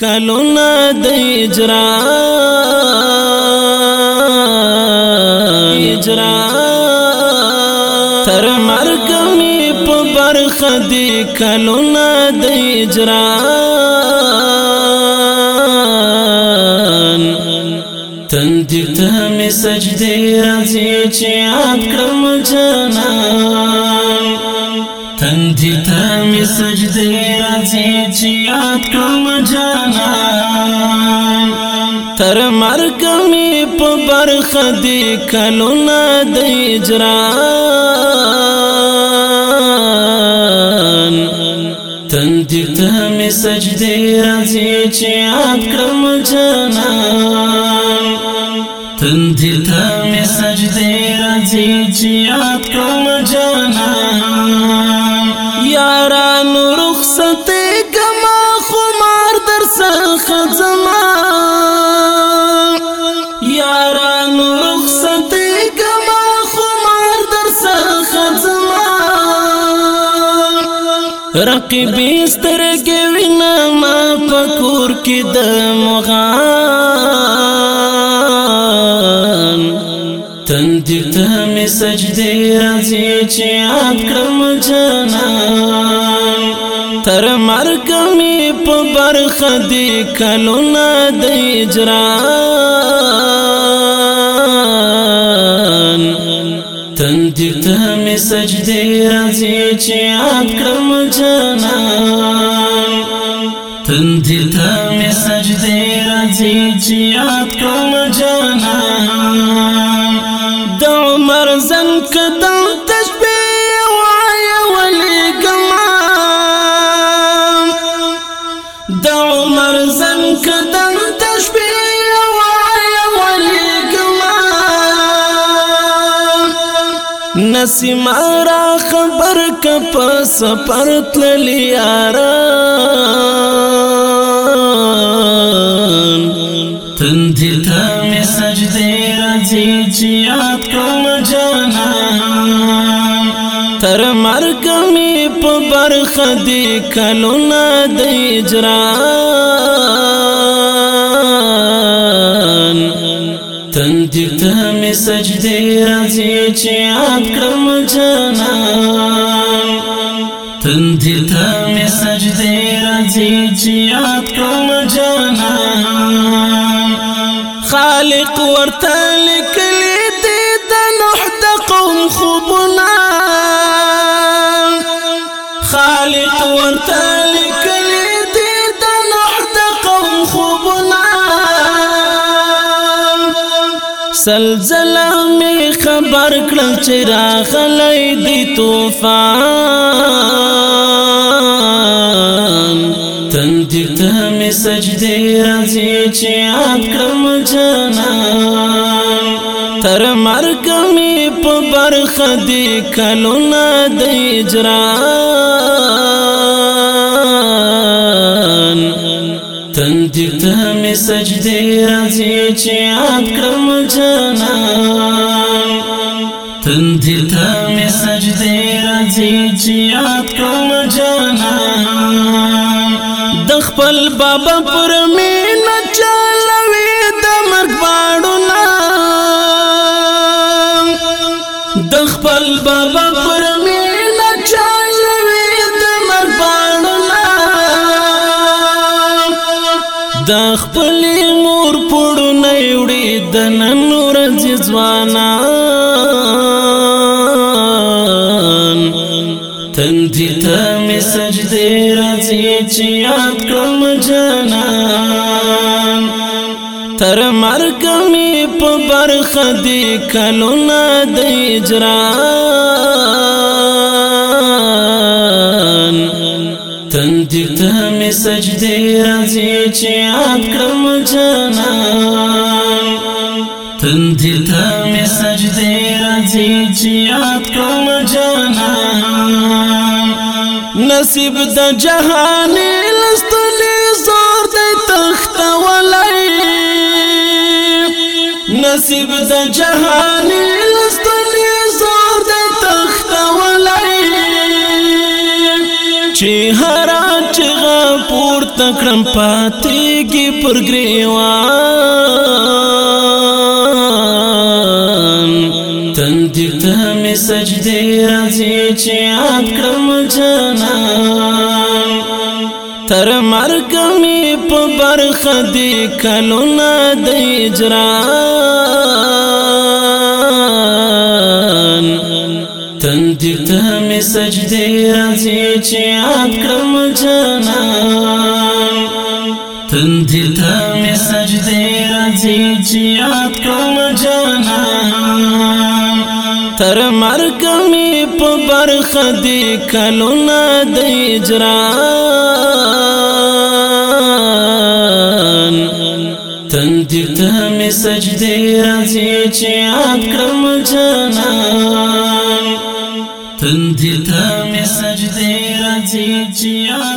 کلونا د اجرا اجرا تر مرګ می په برخه دی کلونا د اجرا تندې ته می سجدي راځي چې اپ کړم جنان باندې ته می سجده راځي چې یاد کوم جانا تر مرګ می په برخه دی کلونه د اجران تندې ته می سجده راځي چې یاد کوم جانا تندې ته می سجده راځي چې یاد کوم جانا یاران رخصت کما خمار در څخه زما یاران رخصت کما خمار در څخه زما رقیب سترګې وینم ما پکور کې د مغان تندی ته می سجدی راځي چې یاد کړم جانان تر مرګ می په برخه دی کلونه د اجران تندی ته می سجدی راځي چې یاد کړم جانان تندی ته می سجدی راځي چې یاد کړم جانان داسې مارا خبر ک په سفر تل یاران تندې ته مې سجدې راځي چې یاد کوم جانا تر مرګ مې په برخه دی کلو نه دی اجران سجدی رازی چی یاد کرم جانان تندی تا می سجدی رازی چی یاد کرم جانان خالق ورته سلزلہ میں خبر کړل چې راغلی دی طوفان تندې ته مې سجدې راځي چې یاد کړم جانان تر مرګ مې په برخه دی کلونه د اجران می سجدی رازی چی یاد کرم جانان تندی تا می سجدی رازی چی یاد کرم جانان د خپل بابا پر می د خپل مور پړو نه وړي د نن ورځ ځوانان تندې ته مې سجدې راځي چې یاد کړم جانان تر مرګ مې په برخه دی کلو نه د اجران می سجدی رازی چی یاد کرم جانان تندی تا می سجدی رازی چی یاد کرم جانان نصیب د جهانی لستلی زور دی تخت ولی نصیب د جهانی لستلی زور دی تخت ولی چی هر تکړم پاتې کې پر گریوان تن دې ته می سجدې راځي چې یاد کړم جانان تر مرګ می په برخه دې کلو نه د اجران تن دې ته می سجدې راځي چې یاد کړم جانان تندي تامي سجدي رزيجي عدكم جانا تر مرګ می په برخه دی کلونه د اجران تندي تامي سجدي رزيجي عدكم جانا تندي تامي سجدي رزيجي عدكم